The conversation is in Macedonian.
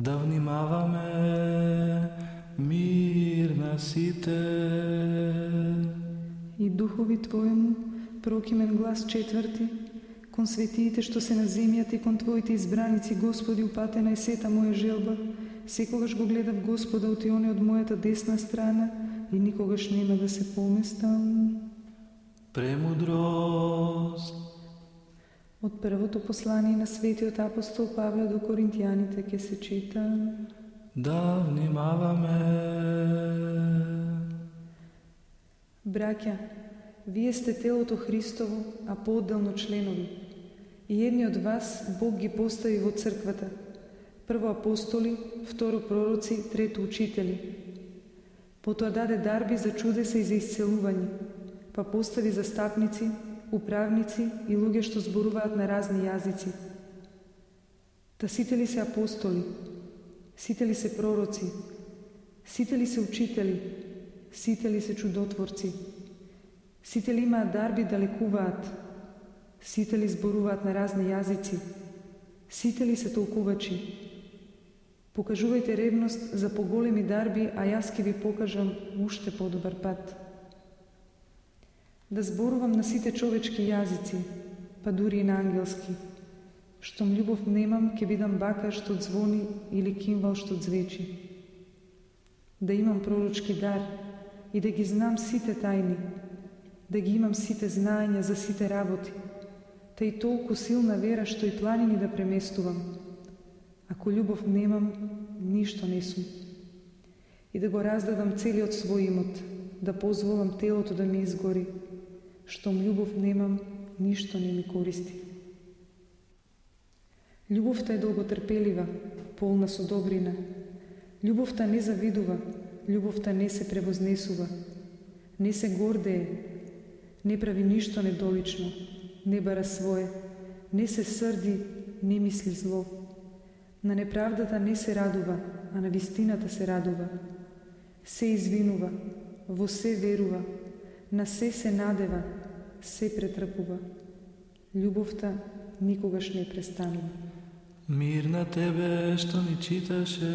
да внимаваме мир на сите. И духови Твоему прокимен глас четврти, кон светиите што се на земјата и кон Твоите избраници, Господи, упатена е сета моја желба, секогаш го гледав Господа отионе од мојата десна страна и никогаш нема да се поместам. Премудрост, Од првото послание на светиот апостол Павле до Коринтијаните ќе се чита. да внимаваме. Браќа, вие сте телото Христово, а поотделно членови. И едни од вас Бог ги постави во црквата. Прво апостоли, второ пророци, трето учители. Потоа даде дарби за чудеса и за исцелување, па постави застапници, управници и луѓе што зборуваат на разни јазици. Та сите ли се апостоли, сите ли се пророци, сите ли се учители, сите ли се чудотворци, сите ли имаат дарби да лекуваат, сите ли зборуваат на разни јазици, сите ли се толкувачи. Покажувајте ревност за поголеми дарби, а јас ќе ви покажам уште подобар пат. Да зборувам на сите човечки јазици, па дури и на ангелски. Штом љубов немам, ке бидам бака што звони или кимвал што звечи. Да имам пророчки дар и да ги знам сите тајни, да ги имам сите знаења за сите работи, та и толку силна вера што и планини да преместувам. Ако љубов немам, ништо не сум. И да го раздадам целиот свој имот, да позволам телото да ми изгори, штом љубов немам, ништо не ми користи. Љубовта е долготрпелива, полна со добрина. Љубовта не завидува, љубовта не се превознесува, не се гордее, не прави ништо недолично, не бара свое, не се срди, не мисли зло. На неправдата не се радува, а на вистината се радува. Се извинува, во се верува, на се се надева, се претрпува. Љубовта никогаш не престанува. Мир на тебе што ни читаше.